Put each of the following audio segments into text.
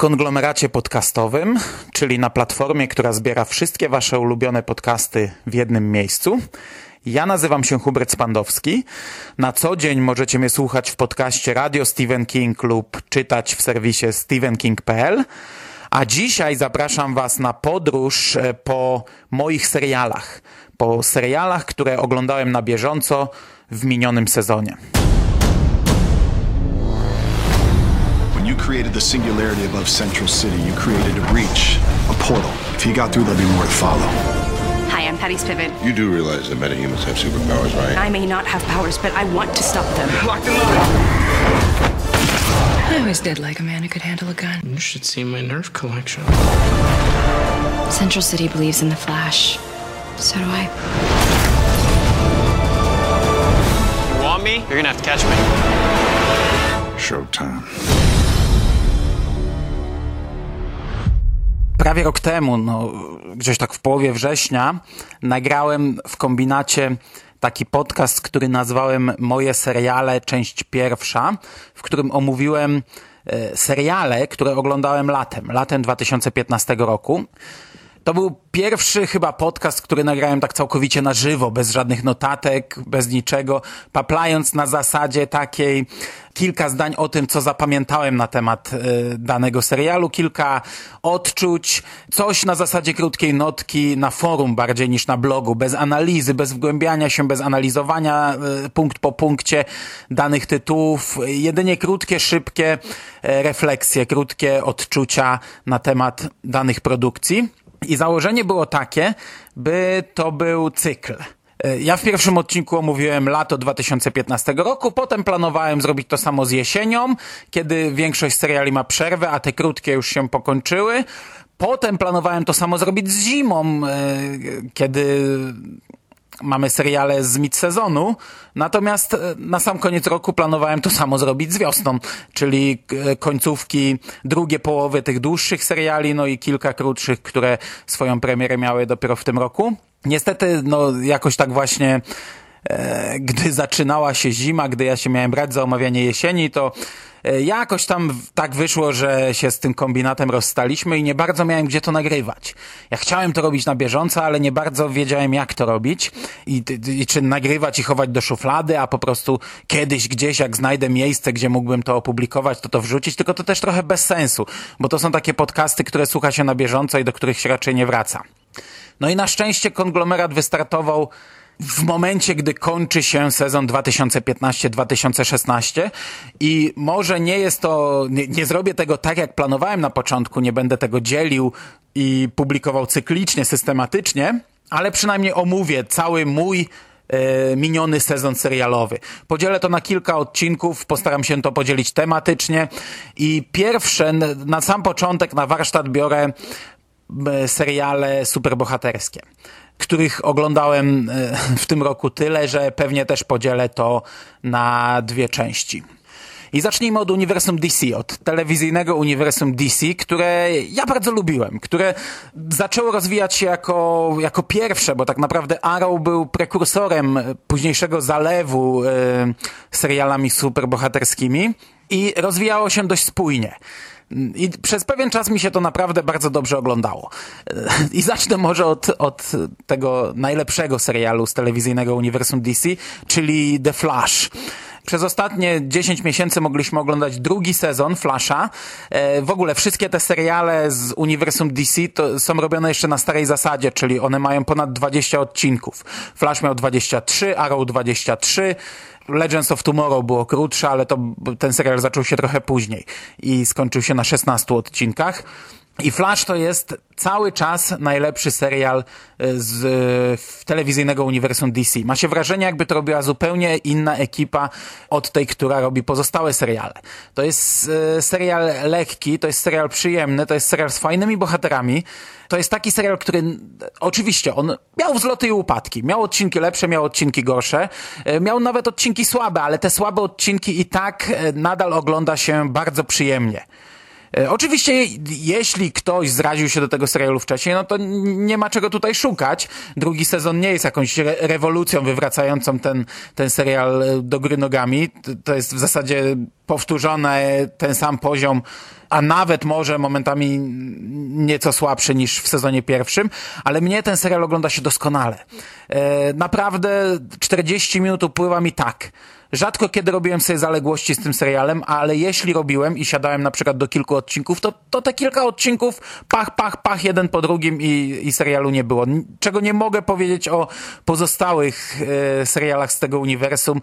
Konglomeracie podcastowym, czyli na platformie, która zbiera wszystkie Wasze ulubione podcasty w jednym miejscu. Ja nazywam się Hubert Spandowski. Na co dzień możecie mnie słuchać w podcaście Radio Stephen King lub czytać w serwisie stephenking.pl. A dzisiaj zapraszam Was na podróż e, po moich serialach. Po serialach, które oglądałem na bieżąco w minionym sezonie. Created the singularity above Central City, you created a breach, a portal. If you got through, there'll be more to follow. Hi, I'm Patty Spivot. You do realize that metahumans have superpowers, right? I may not have powers, but I want to stop them. Locked and loaded. I always did like a man who could handle a gun. You should see my Nerf collection. Central City believes in the Flash. So do I. You want me? You're gonna have to catch me. Showtime. Prawie rok temu, no, gdzieś tak w połowie września, nagrałem w kombinacie taki podcast, który nazwałem Moje seriale, część pierwsza, w którym omówiłem e, seriale, które oglądałem latem, latem 2015 roku. To był pierwszy chyba podcast, który nagrałem tak całkowicie na żywo, bez żadnych notatek, bez niczego, paplając na zasadzie takiej kilka zdań o tym, co zapamiętałem na temat y, danego serialu, kilka odczuć, coś na zasadzie krótkiej notki na forum bardziej niż na blogu, bez analizy, bez wgłębiania się, bez analizowania y, punkt po punkcie danych tytułów, jedynie krótkie, szybkie y, refleksje, krótkie odczucia na temat danych produkcji. I założenie było takie, by to był cykl. E, ja w pierwszym odcinku omówiłem lato 2015 roku, potem planowałem zrobić to samo z jesienią, kiedy większość seriali ma przerwę, a te krótkie już się pokończyły. Potem planowałem to samo zrobić z zimą, e, kiedy mamy seriale z mid-sezonu, natomiast e, na sam koniec roku planowałem to samo zrobić z wiosną, czyli e, końcówki, drugie połowy tych dłuższych seriali, no i kilka krótszych, które swoją premierę miały dopiero w tym roku. Niestety, no jakoś tak właśnie e, gdy zaczynała się zima, gdy ja się miałem brać za omawianie jesieni, to jakoś tam tak wyszło, że się z tym kombinatem rozstaliśmy i nie bardzo miałem gdzie to nagrywać. Ja chciałem to robić na bieżąco, ale nie bardzo wiedziałem jak to robić i, i czy nagrywać i chować do szuflady, a po prostu kiedyś gdzieś jak znajdę miejsce, gdzie mógłbym to opublikować, to to wrzucić, tylko to też trochę bez sensu, bo to są takie podcasty, które słucha się na bieżąco i do których się raczej nie wraca. No i na szczęście konglomerat wystartował w momencie, gdy kończy się sezon 2015-2016 i może nie jest to, nie, nie, zrobię tego tak, jak planowałem na początku, nie będę tego dzielił i publikował cyklicznie, systematycznie, ale przynajmniej omówię cały mój e, miniony sezon serialowy. Podzielę to na kilka odcinków, postaram się to podzielić tematycznie i pierwsze, na sam początek na warsztat biorę seriale superbohaterskie których oglądałem e, w tym roku tyle, że pewnie też podzielę to na dwie części. I zacznijmy od uniwersum DC, od telewizyjnego uniwersum DC, które ja bardzo lubiłem, które zaczęło rozwijać się jako, jako pierwsze, bo tak naprawdę Arrow był prekursorem późniejszego zalewu e, serialami superbohaterskimi i rozwijało się dość spójnie. I przez pewien czas mi się to naprawdę bardzo dobrze oglądało. I zacznę może od, od tego najlepszego serialu z telewizyjnego uniwersum DC, czyli The Flash. Przez ostatnie 10 miesięcy mogliśmy oglądać drugi sezon Flasha. E, w ogóle wszystkie te seriale z uniwersum DC to są robione jeszcze na starej zasadzie, czyli one mają ponad 20 odcinków. Flash miał 23, Arrow 23, Legends of Tomorrow było krótsze, ale to ten serial zaczął się trochę później i skończył się na 16 odcinkach. I Flash to jest cały czas najlepszy serial e, z e, telewizyjnego uniwersum DC. Ma się wrażenie, jakby to robiła zupełnie inna ekipa od tej, która robi pozostałe seriale. To jest e, serial lekki, to jest serial przyjemny, to jest serial z fajnymi bohaterami. To jest taki serial, który oczywiście on miał wzloty i upadki. Miał odcinki lepsze, miał odcinki gorsze. Miał nawet odcinki słabe, ale te słabe odcinki i tak nadal ogląda się bardzo przyjemnie. E, oczywiście, jeśli ktoś zraził się do tego serialu wcześniej, no to nie ma czego tutaj szukać. Drugi sezon nie jest jakąś re rewolucją wywracającą ten, ten serial e, do gry nogami. To jest w zasadzie powtórzony ten sam poziom, a nawet może momentami nieco słabszy niż w sezonie pierwszym, ale mnie ten serial ogląda się doskonale. E, naprawdę 40 minut upływa mi tak Rzadko kiedy robiłem sobie zaległości z tym serialem, ale jeśli robiłem i siadałem na przykład do kilku odcinków, to, to te kilka odcinków pach, pach, pach, jeden po drugim i, i serialu nie było. Czego nie mogę powiedzieć o pozostałych e, serialach z tego uniwersum,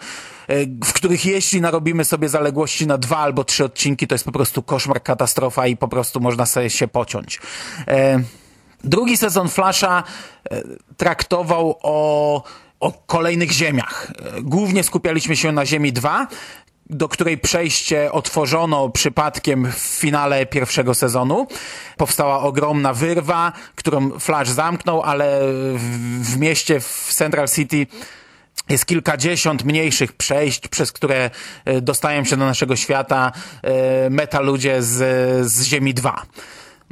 e, w których jeśli narobimy sobie zaległości na dwa albo trzy odcinki, to jest po prostu koszmar, katastrofa i po prostu można sobie się pociąć. E, drugi sezon Flasha e, traktował o o kolejnych ziemiach. Głównie skupialiśmy się na Ziemi 2, do której przejście otworzono przypadkiem w finale pierwszego sezonu. Powstała ogromna wyrwa, którą Flash zamknął, ale w, mieście, w Central City jest kilkadziesiąt mniejszych przejść, przez które e, dostają się do naszego świata e, meta ludzie z, z Ziemi 2.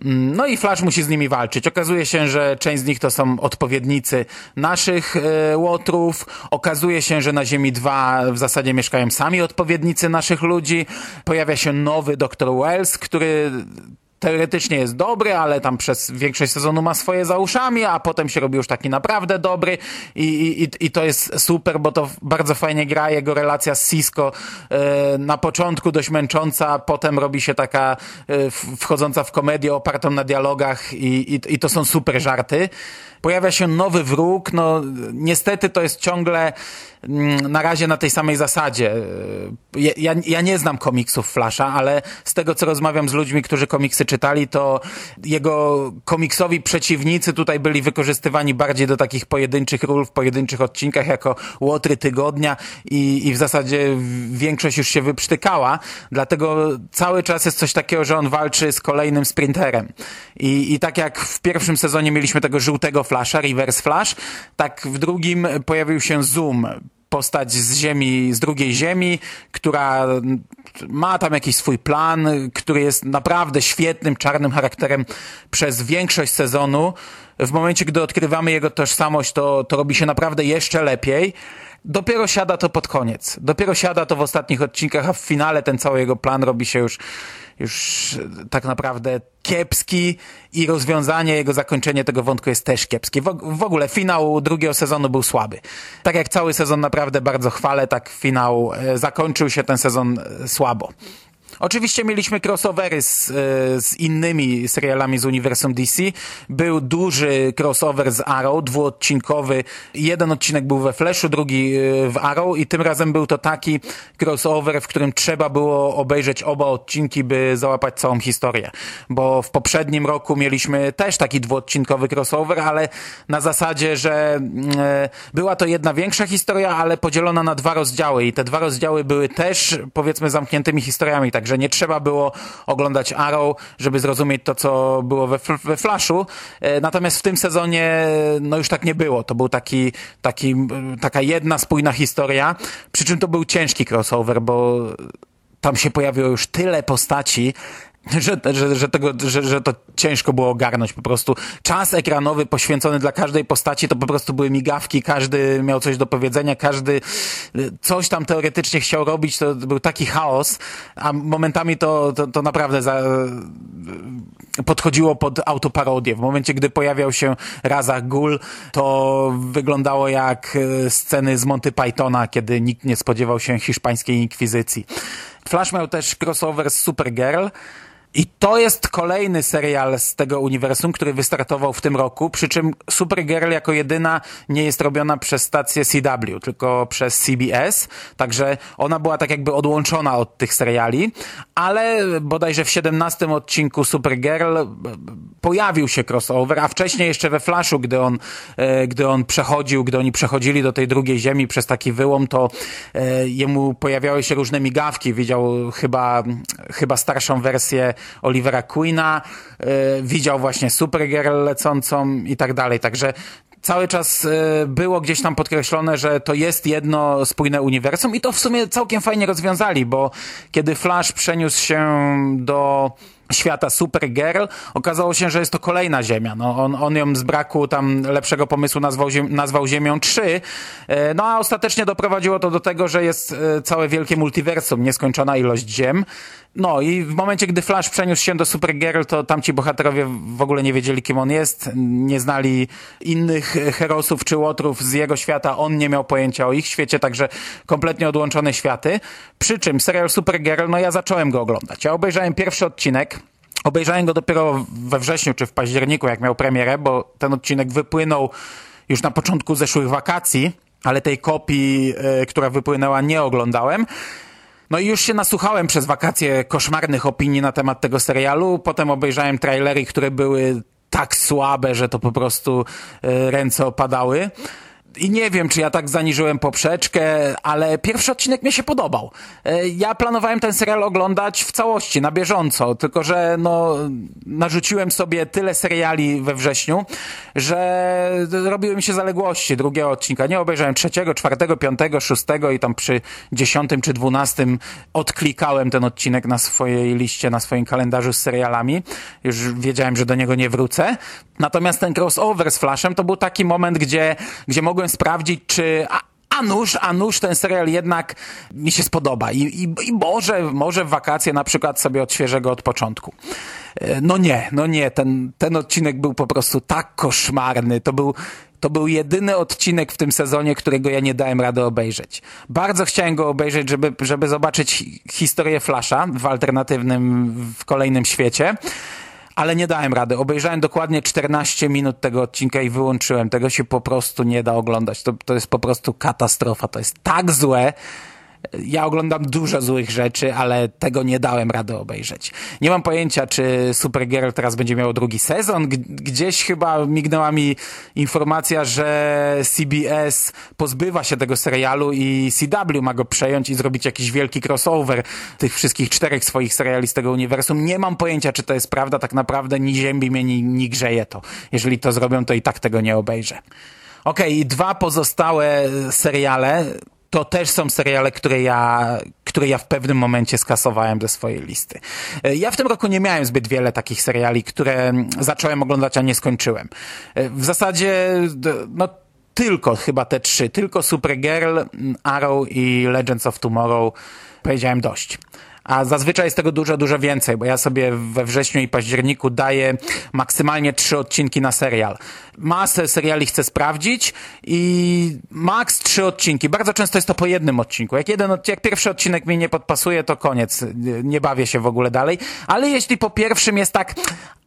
No i Flash musi z nimi walczyć. Okazuje się, że część z nich to są odpowiednicy naszych e, łotrów. Okazuje się, że na Ziemi 2 w zasadzie mieszkają sami odpowiednicy naszych ludzi. Pojawia się nowy Dr. Wells, który teoretycznie jest dobry, ale tam przez większość sezonu ma swoje za uszami, a potem się robi już taki naprawdę dobry i, i, i to jest super, bo to bardzo fajnie gra jego relacja z Cisco e, na początku dość męcząca, potem robi się taka e, wchodząca w komedię opartą na dialogach i, i, i to są super żarty. Pojawia się nowy wróg, no niestety to jest ciągle na razie na tej samej zasadzie. Ja, ja nie znam komiksów Flasha, ale z tego, co rozmawiam z ludźmi, którzy komiksy czytali, to jego komiksowi przeciwnicy tutaj byli wykorzystywani bardziej do takich pojedynczych ról w pojedynczych odcinkach jako łotry tygodnia i, i w zasadzie większość już się wyprztykała, dlatego cały czas jest coś takiego, że on walczy z kolejnym sprinterem. I, i tak jak w pierwszym sezonie mieliśmy tego żółtego Flasha, Reverse Flash, tak w drugim pojawił się Zoom, postać z ziemi, z drugiej ziemi, która ma tam jakiś swój plan, który jest naprawdę świetnym, czarnym charakterem przez większość sezonu. W momencie, gdy odkrywamy jego tożsamość, to, to robi się naprawdę jeszcze lepiej. Dopiero siada to pod koniec. Dopiero siada to w ostatnich odcinkach, a w finale ten cały jego plan robi się już już tak naprawdę kiepski i rozwiązanie, jego zakończenie tego wątku jest też kiepskie. W, w ogóle finał drugiego sezonu był słaby. Tak jak cały sezon naprawdę bardzo chwalę, tak finał e, zakończył się ten sezon e, słabo. Oczywiście mieliśmy crossovery z, e, z innymi serialami z uniwersum DC. Był duży crossover z Arrow, dwuodcinkowy. Jeden odcinek był we Flashu, drugi e, w Arrow i tym razem był to taki crossover, w którym trzeba było obejrzeć oba odcinki, by załapać całą historię. Bo w poprzednim roku mieliśmy też taki dwuodcinkowy crossover, ale na zasadzie, że e, była to jedna większa historia, ale podzielona na dwa rozdziały i te dwa rozdziały były też powiedzmy zamkniętymi historiami, tak Także nie trzeba było oglądać Arrow, żeby zrozumieć to, co było we, we Flashu. E, natomiast w tym sezonie no już tak nie było. To był taki, taki, taka jedna spójna historia. Przy czym to był ciężki crossover, bo tam się pojawiło już tyle postaci, że, że, że, tego, że, że to ciężko było ogarnąć po prostu. Czas ekranowy poświęcony dla każdej postaci to po prostu były migawki, każdy miał coś do powiedzenia, każdy y, coś tam teoretycznie chciał robić, to był taki chaos, a momentami to, to, to naprawdę za, podchodziło pod autoparodię. W momencie, gdy pojawiał się Razach Gul, to wyglądało jak y, sceny z Monty Pythona, kiedy nikt nie spodziewał się hiszpańskiej inkwizycji. Flash miał też crossover z Supergirl, i to jest kolejny serial z tego uniwersum, który wystartował w tym roku, przy czym Supergirl jako jedyna nie jest robiona przez stację CW, tylko przez CBS, także ona była tak jakby odłączona od tych seriali, ale bodajże w 17 odcinku Supergirl pojawił się crossover, a wcześniej jeszcze we Flashu, gdy on, e, gdy on przechodził, gdy oni przechodzili do tej drugiej ziemi przez taki wyłom, to e, jemu pojawiały się różne migawki, widział chyba, chyba starszą wersję Olivera Queena, y, widział właśnie Supergirl lecącą i tak dalej. Także cały czas y, było gdzieś tam podkreślone, że to jest jedno spójne uniwersum i to w sumie całkiem fajnie rozwiązali, bo kiedy Flash przeniósł się do świata Supergirl, okazało się, że jest to kolejna Ziemia. No, on, on ją z braku tam lepszego pomysłu nazwał, nazwał Ziemią 3, e, no a ostatecznie doprowadziło to do tego, że jest e, całe wielkie multiversum, nieskończona ilość ziem. No i w momencie, gdy Flash przeniósł się do Supergirl, to tamci bohaterowie w ogóle nie wiedzieli, kim on jest, nie znali innych herosów czy łotrów z jego świata, on nie miał pojęcia o ich świecie, także kompletnie odłączone światy. Przy czym serial Supergirl, no ja zacząłem go oglądać. Ja obejrzałem pierwszy odcinek, Obejrzałem go dopiero we wrześniu czy w październiku, jak miał premierę, bo ten odcinek wypłynął już na początku zeszłych wakacji, ale tej kopii, y, która wypłynęła, nie oglądałem. No i już się nasłuchałem przez wakacje koszmarnych opinii na temat tego serialu. Potem obejrzałem trailery, które były tak słabe, że to po prostu y, ręce opadały i nie wiem, czy ja tak zaniżyłem poprzeczkę, ale pierwszy odcinek mi się podobał. E, ja planowałem ten serial oglądać w całości, na bieżąco, tylko że no, narzuciłem sobie tyle seriali we wrześniu, że robiły mi się zaległości drugiego odcinka. Nie obejrzałem trzeciego, czwartego, piątego, szóstego i tam przy dziesiątym czy dwunastym odklikałem ten odcinek na swojej liście, na swoim kalendarzu z serialami. Już wiedziałem, że do niego nie wrócę. Natomiast ten crossover z Flashem to był taki moment, gdzie, gdzie mogłem sprawdzić, czy... A, nuż, a nuż ten serial jednak mi się spodoba i, i, i może, może w wakacje na przykład sobie odświeżę go od początku. E, no nie, no nie, ten, ten odcinek był po prostu tak koszmarny, to był, to był jedyny odcinek w tym sezonie, którego ja nie dałem rady obejrzeć. Bardzo chciałem go obejrzeć, żeby, żeby zobaczyć historię Flasha w alternatywnym, w kolejnym świecie ale nie dałem rady. Obejrzałem dokładnie 14 minut tego odcinka i wyłączyłem. Tego się po prostu nie da oglądać. To, to jest po prostu katastrofa. To jest tak złe, ja oglądam dużo złych rzeczy, ale tego nie dałem rady obejrzeć. Nie mam pojęcia, czy Supergirl teraz będzie miał drugi sezon. Gdzieś chyba mignęła mi informacja, że CBS pozbywa się tego serialu i CW ma go przejąć i zrobić jakiś wielki crossover tych wszystkich czterech swoich seriali z tego uniwersum. Nie mam pojęcia, czy to jest prawda. Tak naprawdę ni ziemi mnie, ni, ni grzeje to. Jeżeli to zrobią, to i tak tego nie obejrzę. Okej, okay, dwa pozostałe seriale to też są seriale, które ja, które ja w pewnym momencie skasowałem ze swojej listy. E, ja w tym roku nie miałem zbyt wiele takich seriali, które zacząłem oglądać, a nie skończyłem. E, w zasadzie, no, tylko chyba te trzy, tylko Supergirl, Arrow i Legends of Tomorrow powiedziałem dość a zazwyczaj jest tego dużo, dużo więcej, bo ja sobie we wrześniu i październiku daję maksymalnie trzy odcinki na serial. Masę seriali chcę sprawdzić i maks trzy odcinki. Bardzo często jest to po jednym odcinku. Jak, jeden, jak pierwszy odcinek mi nie podpasuje, to koniec. Nie bawię się w ogóle dalej. Ale jeśli po pierwszym jest tak,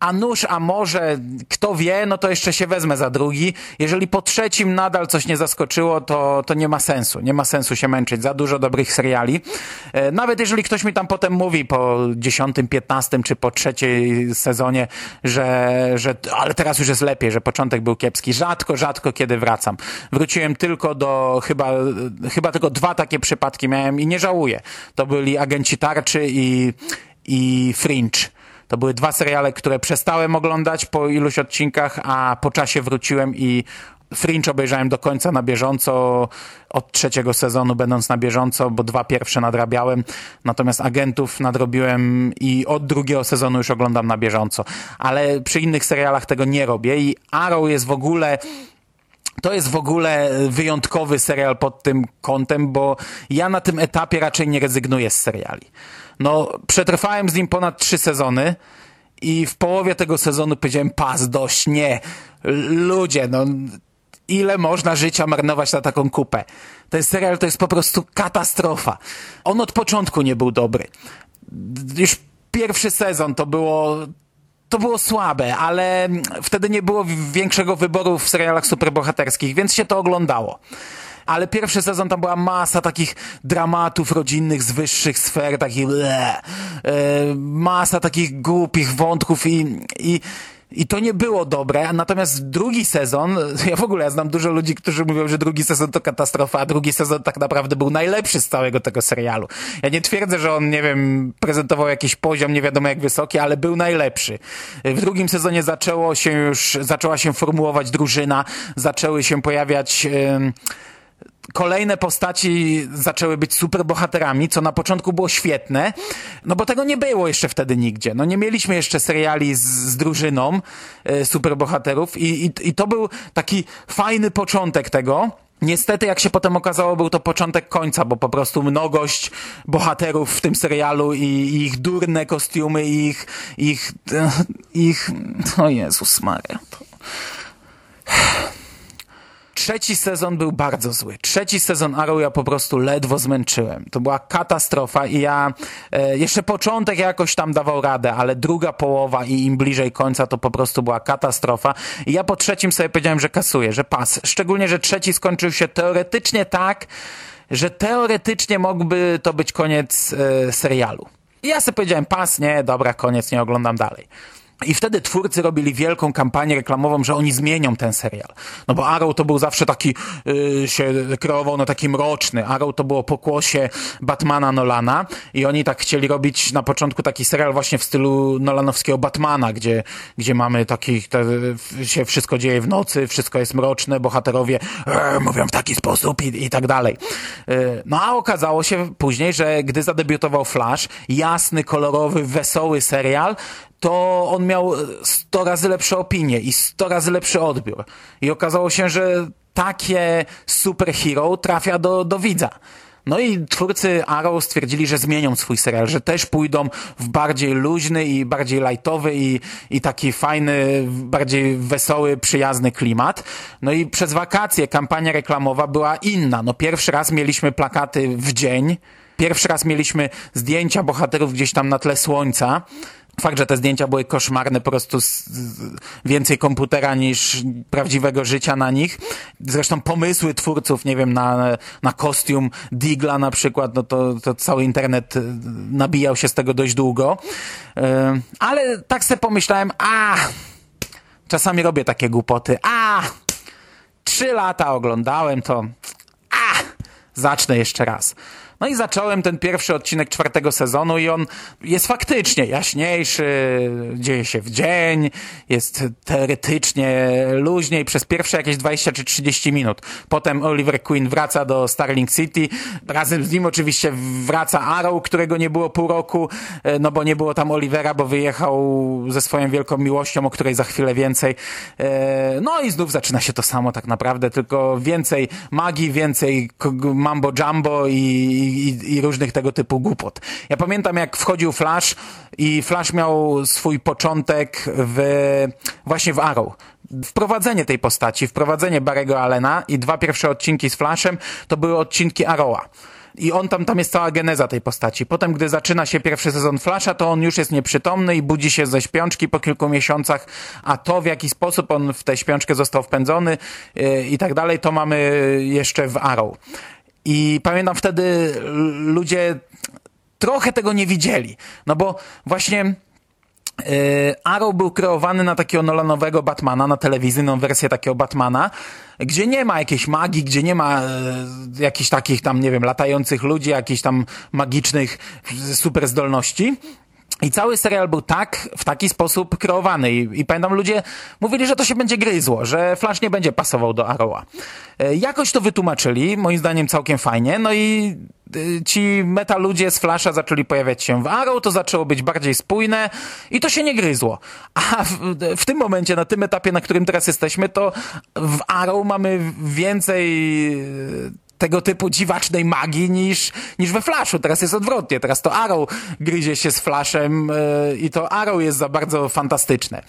a nuż, a może, kto wie, no to jeszcze się wezmę za drugi. Jeżeli po trzecim nadal coś nie zaskoczyło, to, to nie ma sensu. Nie ma sensu się męczyć. Za dużo dobrych seriali. E, nawet jeżeli ktoś mi tam potem mówi po dziesiątym, piętnastym czy po trzeciej sezonie, że, że ale teraz już jest lepiej, że początek był kiepski. Rzadko, rzadko kiedy wracam. Wróciłem tylko do chyba, chyba tylko dwa takie przypadki miałem i nie żałuję. To byli Agenci Tarczy i, i Fringe. To były dwa seriale, które przestałem oglądać po iluś odcinkach, a po czasie wróciłem i Fringe obejrzałem do końca na bieżąco, od trzeciego sezonu będąc na bieżąco, bo dwa pierwsze nadrabiałem, natomiast Agentów nadrobiłem i od drugiego sezonu już oglądam na bieżąco. Ale przy innych serialach tego nie robię i Arrow jest w ogóle to jest w ogóle wyjątkowy serial pod tym kątem, bo ja na tym etapie raczej nie rezygnuję z seriali. No, przetrwałem z nim ponad trzy sezony i w połowie tego sezonu powiedziałem, pas, dość, nie. Ludzie, no, ile można życia marnować na taką kupę. Ten serial to jest po prostu katastrofa. On od początku nie był dobry. Już pierwszy sezon to było to było słabe, ale wtedy nie było większego wyboru w serialach superbohaterskich, więc się to oglądało. Ale pierwszy sezon tam była masa takich dramatów rodzinnych z wyższych sfer, takich bleh, yy, masa takich głupich wątków i, i i to nie było dobre, natomiast drugi sezon, ja w ogóle ja znam dużo ludzi, którzy mówią, że drugi sezon to katastrofa, a drugi sezon tak naprawdę był najlepszy z całego tego serialu. Ja nie twierdzę, że on, nie wiem, prezentował jakiś poziom nie wiadomo jak wysoki, ale był najlepszy. W drugim sezonie zaczęło się już, zaczęła się formułować drużyna, zaczęły się pojawiać... Yy, kolejne postaci zaczęły być superbohaterami, co na początku było świetne, no bo tego nie było jeszcze wtedy nigdzie. No nie mieliśmy jeszcze seriali z, z drużyną e, superbohaterów i, i, i to był taki fajny początek tego. Niestety, jak się potem okazało, był to początek końca, bo po prostu mnogość bohaterów w tym serialu i, i ich durne kostiumy i ich, ich, ich, o Jezus Maria. Trzeci sezon był bardzo zły. Trzeci sezon Arrow ja po prostu ledwo zmęczyłem. To była katastrofa i ja e, jeszcze początek jakoś tam dawał radę, ale druga połowa i im bliżej końca to po prostu była katastrofa. I ja po trzecim sobie powiedziałem, że kasuję, że pas. Szczególnie, że trzeci skończył się teoretycznie tak, że teoretycznie mógłby to być koniec e, serialu. I ja sobie powiedziałem, pas, nie, dobra, koniec, nie oglądam dalej. I wtedy twórcy robili wielką kampanię reklamową, że oni zmienią ten serial. No bo Arrow to był zawsze taki, yy, się kreował na taki mroczny. Arrow to było pokłosie Batmana Nolana i oni tak chcieli robić na początku taki serial właśnie w stylu Nolanowskiego Batmana, gdzie, gdzie mamy takich, te, się wszystko dzieje w nocy, wszystko jest mroczne, bohaterowie e, mówią w taki sposób i, i tak dalej. Yy, no a okazało się później, że gdy zadebiutował Flash, jasny, kolorowy, wesoły serial, to on miał 100 razy lepsze opinie i 100 razy lepszy odbiór. I okazało się, że takie superhero trafia do, do widza. No i twórcy Arrow stwierdzili, że zmienią swój serial, że też pójdą w bardziej luźny i bardziej lightowy i, i taki fajny, bardziej wesoły, przyjazny klimat. No i przez wakacje kampania reklamowa była inna. No pierwszy raz mieliśmy plakaty w dzień, pierwszy raz mieliśmy zdjęcia bohaterów gdzieś tam na tle słońca, Fakt, że te zdjęcia były koszmarne, po prostu więcej komputera niż prawdziwego życia na nich. Zresztą pomysły twórców, nie wiem, na, na kostium Digla na przykład, no to, to cały internet e, nabijał się z tego dość długo. Yy, ale tak sobie pomyślałem, a czasami robię takie głupoty, a trzy lata oglądałem to, zacznę jeszcze raz. No i zacząłem ten pierwszy odcinek czwartego sezonu i on jest faktycznie jaśniejszy, dzieje się w dzień, jest teoretycznie luźniej przez pierwsze jakieś 20 czy 30 minut. Potem Oliver Queen wraca do Starling City, razem z nim oczywiście wraca Arrow, którego nie było pół roku, e, no bo nie było tam Olivera, bo wyjechał ze swoją wielką miłością, o której za chwilę więcej. E, no i znów zaczyna się to samo tak naprawdę, tylko więcej magii, więcej mambo jumbo i i, i, różnych tego typu głupot. Ja pamiętam, jak wchodził Flash i Flash miał swój początek w, właśnie w Arrow wprowadzenie tej postaci, wprowadzenie Barego Allena i dwa pierwsze odcinki z Flashem to były odcinki Arrowa. I on tam, tam jest cała geneza tej postaci. Potem, gdy zaczyna się pierwszy sezon Flasha, to on już jest nieprzytomny i budzi się ze śpiączki po kilku miesiącach, a to w jaki sposób on w tę śpiączkę został wpędzony yy, i tak dalej, to mamy jeszcze w Arrow. I pamiętam wtedy ludzie trochę tego nie widzieli. No bo właśnie yy, Arrow był kreowany na takiego Nolanowego Batmana, na telewizyjną wersję takiego Batmana, gdzie nie ma jakiejś magii, gdzie nie ma yy, jakichś takich tam, nie wiem, latających ludzi, jakichś tam magicznych super zdolności. I cały serial był tak, w taki sposób kreowany. I, I pamiętam, ludzie mówili, że to się będzie gryzło, że Flash nie będzie pasował do Arrowa. E, Jakoś to wytłumaczyli, moim zdaniem całkiem fajnie. No i y, ci meta ludzie z Flasha zaczęli pojawiać się w Arrow, to zaczęło być bardziej spójne i to się nie gryzło. A w, w tym momencie, na tym etapie, na którym teraz jesteśmy, to w Arrow mamy więcej y, tego typu dziwacznej magii niż, niż we Flashu. Teraz jest odwrotnie. Teraz to Arrow gryzie się z Flashem yy, i to Arrow jest za bardzo fantastyczne.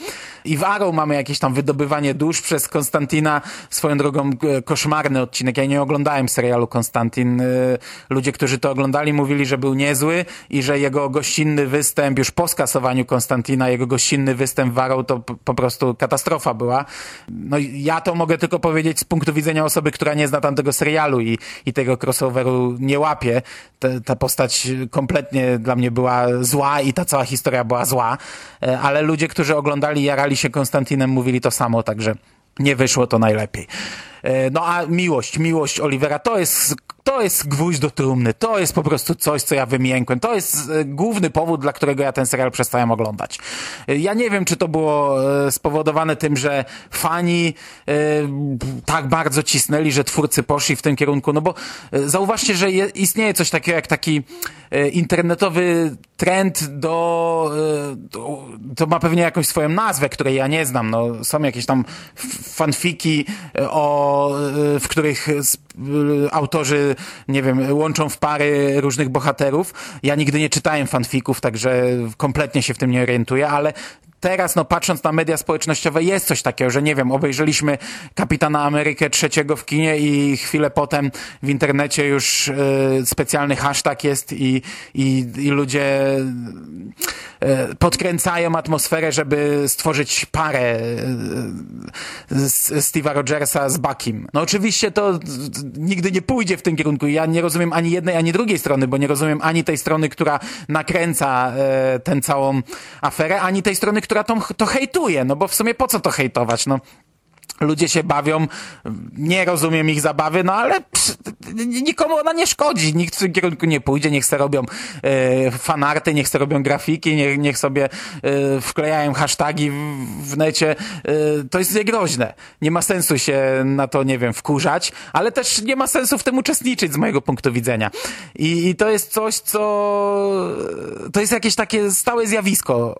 I w Arrow mamy jakieś tam wydobywanie dusz przez Konstantina. Swoją drogą yy, koszmarny odcinek. Ja nie oglądałem serialu Konstantin. Yy, ludzie, którzy to oglądali mówili, że był niezły i że jego gościnny występ już po skasowaniu Konstantina, jego gościnny występ w Arrow to po prostu katastrofa była. No ja to mogę tylko powiedzieć z punktu widzenia osoby, która nie zna tamtego serialu i, i tego crossoveru nie łapie. Te, ta postać kompletnie dla mnie była zła i ta cała historia była zła, E, ale ludzie, którzy oglądali, jarali się Konstantinem, mówili to samo, także nie wyszło to najlepiej. E, No a miłość, miłość Olivera to jest, to jest gwóźdź do trumny, to jest po prostu coś, co ja wymiękłem, to jest e, główny powód, dla którego ja ten serial przestałem oglądać. E, Ja nie wiem, czy to było e, spowodowane tym, że fani tak bardzo cisnęli, że twórcy poszli w tym kierunku, no bo zauważcie, że je, istnieje coś takiego jak taki internetowy trend do, to ma pewnie jakąś swoją nazwę, której ja nie znam, no są jakieś tam fanfiki o, w których autorzy, nie wiem, łączą w pary różnych bohaterów. Ja nigdy nie czytałem fanfików, także kompletnie się w tym nie orientuję, ale teraz, no patrząc na media społecznościowe, jest coś takiego, że nie wiem, obejrzeliśmy Kapitana Amerykę trzeciego w kinie i chwilę potem w internecie już e, specjalny hashtag jest i, i, i ludzie e, podkręcają atmosferę, żeby stworzyć parę z Steve'a Rogersa z Buckim. No oczywiście to nigdy nie pójdzie w tym kierunku. Ja nie rozumiem ani jednej, ani drugiej strony, bo nie rozumiem ani tej strony, która nakręca e, tę całą aferę, ani tej strony, która to, to hejtuje. No bo w sumie po co to hejtować? No ludzie się bawią, nie rozumiem ich zabawy, no ale psz, nikomu ona nie szkodzi, nikt w tym kierunku nie pójdzie, niech se robią e, fanarty, niech se robią grafiki, niech, niech sobie e, wklejają hasztagi w, w necie, e, to jest niegroźne. Nie ma sensu się na to, nie wiem, wkurzać, ale też nie ma sensu w tym uczestniczyć z mojego punktu widzenia. I, i to jest coś, co to jest jakieś takie stałe zjawisko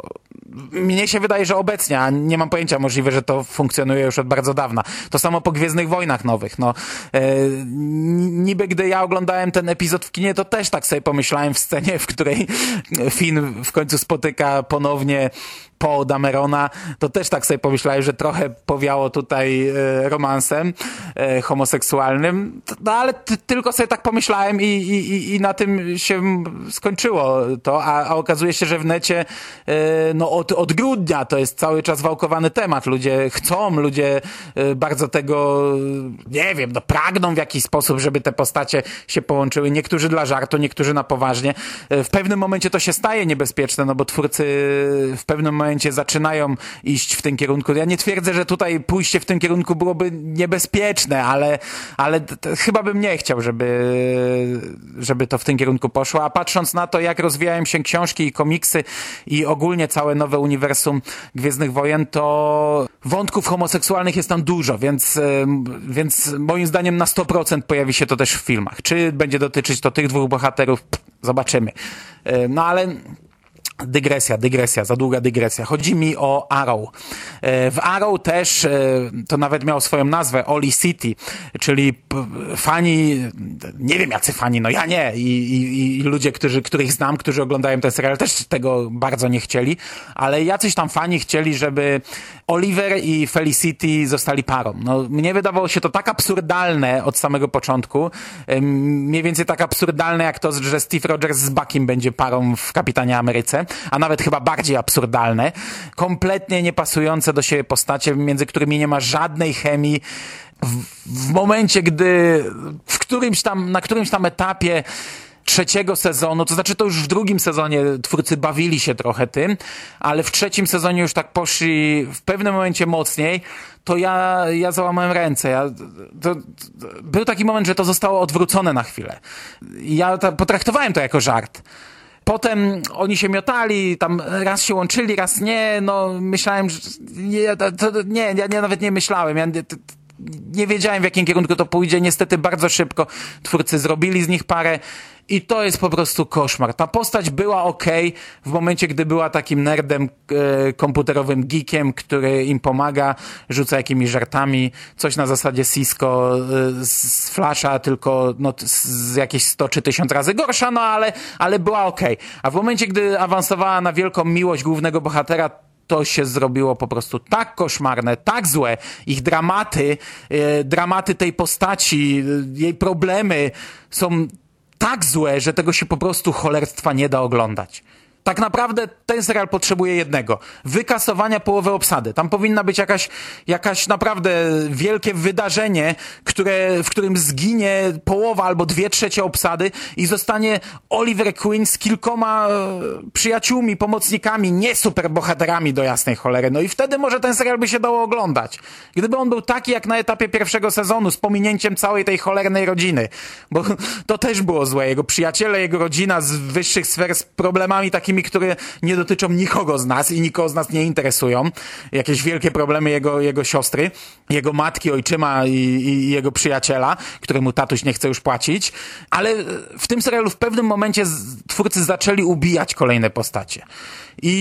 mnie się wydaje, że obecnie, a nie mam pojęcia, możliwe, że to funkcjonuje już od bardzo dawna. To samo po Gwiezdnych Wojnach Nowych. No, e, niby gdy ja oglądałem ten epizod w kinie, to też tak sobie pomyślałem w scenie, w której Finn w końcu spotyka ponownie Paul Damerona, to też tak sobie pomyślałem, że trochę powiało tutaj e, romansem e, homoseksualnym, no ale ty, tylko sobie tak pomyślałem i, i, i- na tym się skończyło to, a, a okazuje się, że w necie e, no od, od grudnia to jest cały czas wałkowany temat. Ludzie chcą, ludzie bardzo tego, nie wiem, no pragną w jakiś sposób, żeby te postacie się połączyły. Niektórzy dla żartu, niektórzy na poważnie. W pewnym momencie to się staje niebezpieczne, no bo twórcy w pewnym momencie zaczynają iść w tym kierunku. Ja nie twierdzę, że tutaj pójście w tym kierunku byłoby niebezpieczne, ale, ale chyba bym nie chciał, żeby, żeby to w tym kierunku poszło. A patrząc na to, jak rozwijają się książki i komiksy i ogólnie całe nowe uniwersum Gwiezdnych Wojen, to wątków homoseksualnych jest tam dużo, więc, więc moim zdaniem na 100% pojawi się to też w filmach. Czy będzie dotyczyć to tych dwóch bohaterów? Zobaczymy. No ale Dygresja, dygresja, za długa dygresja. Chodzi mi o Arrow. E, W Arrow też, e, to nawet miało swoją nazwę, Oli City, czyli fani, nie wiem jacy fani, no ja nie, i, i, i ludzie, którzy, których znam, którzy oglądają ten serial, też tego bardzo nie chcieli, ale jacyś tam fani chcieli, żeby Oliver i Felicity zostali parą. No, mnie wydawało się to tak absurdalne od samego początku, em, mniej więcej tak absurdalne jak to, że Steve Rogers z Buckiem będzie parą w Kapitanie Ameryce, a nawet chyba bardziej absurdalne, kompletnie niepasujące do siebie postacie, między którymi nie ma żadnej chemii. W, w momencie, gdy w którymś tam, na którymś tam etapie trzeciego sezonu, to znaczy to już w drugim sezonie twórcy bawili się trochę tym, ale w trzecim sezonie już tak poszli w pewnym momencie mocniej, to ja, ja załamałem ręce. Ja, to, to, był taki moment, że to zostało odwrócone na chwilę. Ja ta, potraktowałem to jako żart. Potem oni się miotali, tam raz się łączyli, raz nie, no myślałem, że nie, to, nie ja, ja nawet nie myślałem, ja, to, nie wiedziałem w jakim kierunku to pójdzie, niestety bardzo szybko twórcy zrobili z nich parę i to jest po prostu koszmar. Ta postać była ok w momencie, gdy była takim nerdem e, komputerowym geekiem, który im pomaga, rzuca jakimiś żartami, coś na zasadzie Cisco e, z Flasha, tylko no, z jakieś 100 czy 1000 razy gorsza, no ale, ale była ok. A w momencie, gdy awansowała na wielką miłość głównego bohatera, to się zrobiło po prostu tak koszmarne, tak złe. Ich dramaty, e, dramaty tej postaci, e, jej problemy są tak złe, że tego się po prostu cholerstwa nie da oglądać. Tak naprawdę ten serial potrzebuje jednego. Wykasowania połowy obsady. Tam powinna być jakaś, jakaś naprawdę wielkie wydarzenie, które, w którym zginie połowa albo dwie trzecie obsady i zostanie Oliver Queen z kilkoma e, przyjaciółmi, pomocnikami, nie superbohaterami do jasnej cholery. No i wtedy może ten serial by się dało oglądać. Gdyby on był taki jak na etapie pierwszego sezonu, z pominięciem całej tej cholernej rodziny. Bo to też było złe. Jego przyjaciele, jego rodzina z wyższych sfer z problemami takimi takimi, które nie dotyczą nikogo z nas i nikogo z nas nie interesują. Jakieś wielkie problemy jego, jego siostry, jego matki, ojczyma i, i jego przyjaciela, któremu tatuś nie chce już płacić. Ale w tym serialu w pewnym momencie twórcy zaczęli ubijać kolejne postacie. I,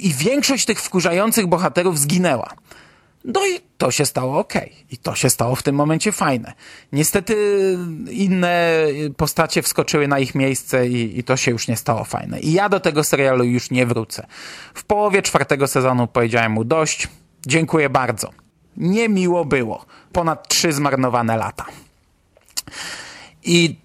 i, i większość tych wkurzających bohaterów zginęła. No i to się stało ok. I to się stało w tym momencie fajne. Niestety inne postacie wskoczyły na ich miejsce i, i, to się już nie stało fajne. I ja do tego serialu już nie wrócę. W połowie czwartego sezonu powiedziałem mu dość. Dziękuję bardzo. Niemiło było. Ponad trzy zmarnowane lata. I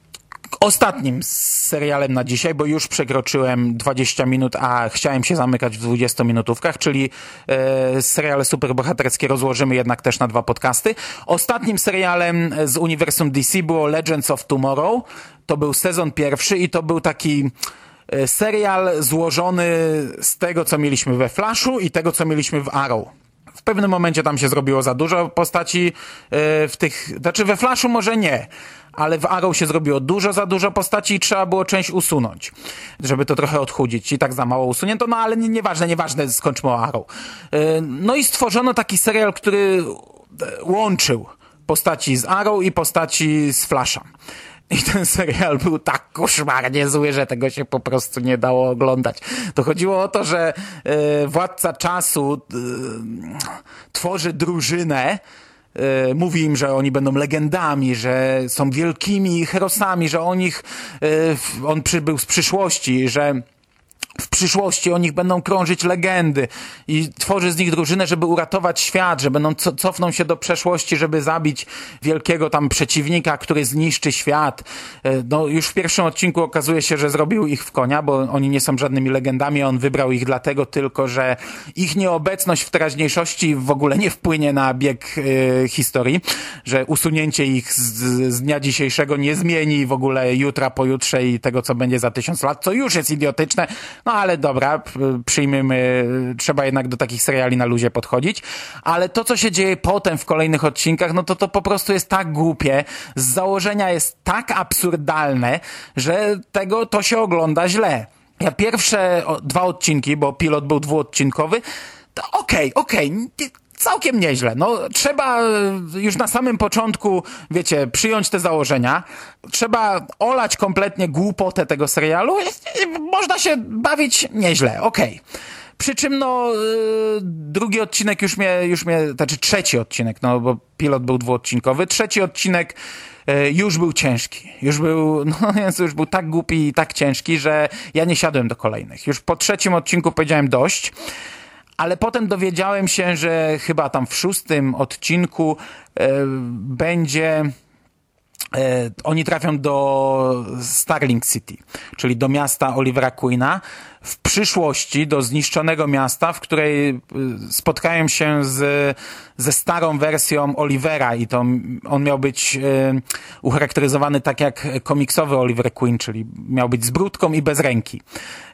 ostatnim serialem na dzisiaj, bo już przekroczyłem 20 minut, a chciałem się zamykać w 20 minutówkach, czyli e, seriale superbohaterskie rozłożymy jednak też na dwa podcasty. Ostatnim serialem z uniwersum DC było Legends of Tomorrow. To był sezon pierwszy i to był taki e, serial złożony z tego, co mieliśmy we Flashu i tego, co mieliśmy w Arrow. W pewnym momencie tam się zrobiło za dużo postaci e, w tych, znaczy we Flashu może nie, ale w Arrow się zrobiło dużo za dużo postaci i trzeba było część usunąć, żeby to trochę odchudzić. I tak za mało usunięto, no ale nie, nieważne, nieważne, skończmy o Arrow. E, no i stworzono taki serial, który e, łączył postaci z Arrow i postaci z Flasha. I ten serial był tak koszmarnie zły, że tego się po prostu nie dało oglądać. To chodziło o to, że e, Władca Czasu e, tworzy drużynę, mówi im, że oni będą legendami, że są wielkimi herosami, że o nich, e, on przybył z przyszłości, że w przyszłości o nich będą krążyć legendy i tworzy z nich drużynę, żeby uratować świat, że będą co cofną się do przeszłości, żeby zabić wielkiego tam przeciwnika, który zniszczy świat. E, no już w pierwszym odcinku okazuje się, że zrobił ich w konia, bo oni nie są żadnymi legendami, on wybrał ich dlatego tylko, że ich nieobecność w teraźniejszości w ogóle nie wpłynie na bieg y, historii, że usunięcie ich z, z dnia dzisiejszego nie zmieni w ogóle jutra, pojutrze i tego, co będzie za tysiąc lat, co już jest idiotyczne, no ale dobra, przyjmiemy, trzeba jednak do takich seriali na luzie podchodzić. Ale to, co się dzieje potem w kolejnych odcinkach, no to to po prostu jest tak głupie, z założenia jest tak absurdalne, że tego to się ogląda źle. Ja pierwsze dwa odcinki, bo pilot był dwuodcinkowy, to okej, okay, okej, okay, całkiem nieźle. No, trzeba już na samym początku, wiecie, przyjąć te założenia. Trzeba olać kompletnie głupotę tego serialu można się bawić nieźle, okej. Okay. Przy czym, no, yy, drugi odcinek już mnie, już mnie, znaczy trzeci odcinek, no, bo pilot był dwuodcinkowy. Trzeci odcinek yy, już był ciężki. Już był, no, już był tak głupi i tak ciężki, że ja nie siadłem do kolejnych. Już po trzecim odcinku powiedziałem dość ale potem dowiedziałem się, że chyba tam w szóstym odcinku e, będzie e, oni trafią do Starling City, czyli do miasta Olivera Queena, w przyszłości do zniszczonego miasta, w której y, spotkają się z, ze starą wersją Olivera i to on miał być y, ucharakteryzowany tak jak komiksowy Oliver Queen, czyli miał być z brudką i bez ręki.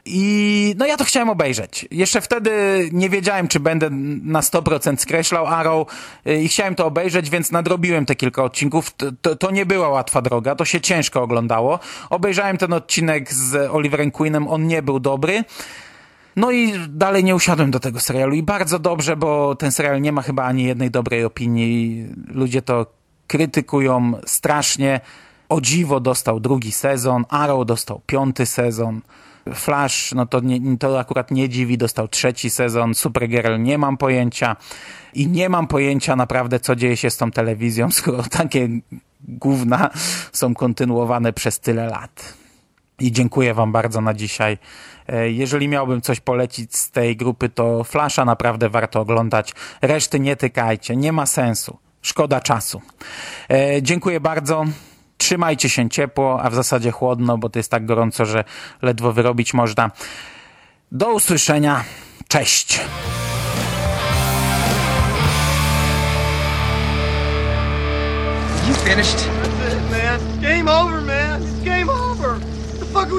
I no ja to chciałem obejrzeć. Jeszcze wtedy nie wiedziałem, czy będę na 100% skreślał Arrow y, i chciałem to obejrzeć, więc nadrobiłem te kilka odcinków. To, to nie była łatwa droga, to się ciężko oglądało. Obejrzałem ten odcinek z Oliverem Queenem, on nie był dobry. No i dalej nie usiadłem do tego serialu i bardzo dobrze, bo ten serial nie ma chyba ani jednej dobrej opinii. Ludzie to krytykują strasznie. O dziwo dostał drugi sezon, Arrow dostał piąty sezon. Flash, no to, nie, to akurat nie dziwi, dostał trzeci sezon. Supergirl nie mam pojęcia. I nie mam pojęcia naprawdę, co dzieje się z tą telewizją, skoro takie gówna są kontynuowane przez tyle lat. I dziękuję Wam bardzo na dzisiaj. E, Jeżeli miałbym coś polecić z tej grupy, to Flasha naprawdę warto oglądać. Reszty nie tykajcie, nie ma sensu. Szkoda czasu. E, dziękuję bardzo. Trzymajcie się ciepło, a w zasadzie chłodno, bo to jest tak gorąco, że ledwo wyrobić można. Do usłyszenia. Cześć. You finished?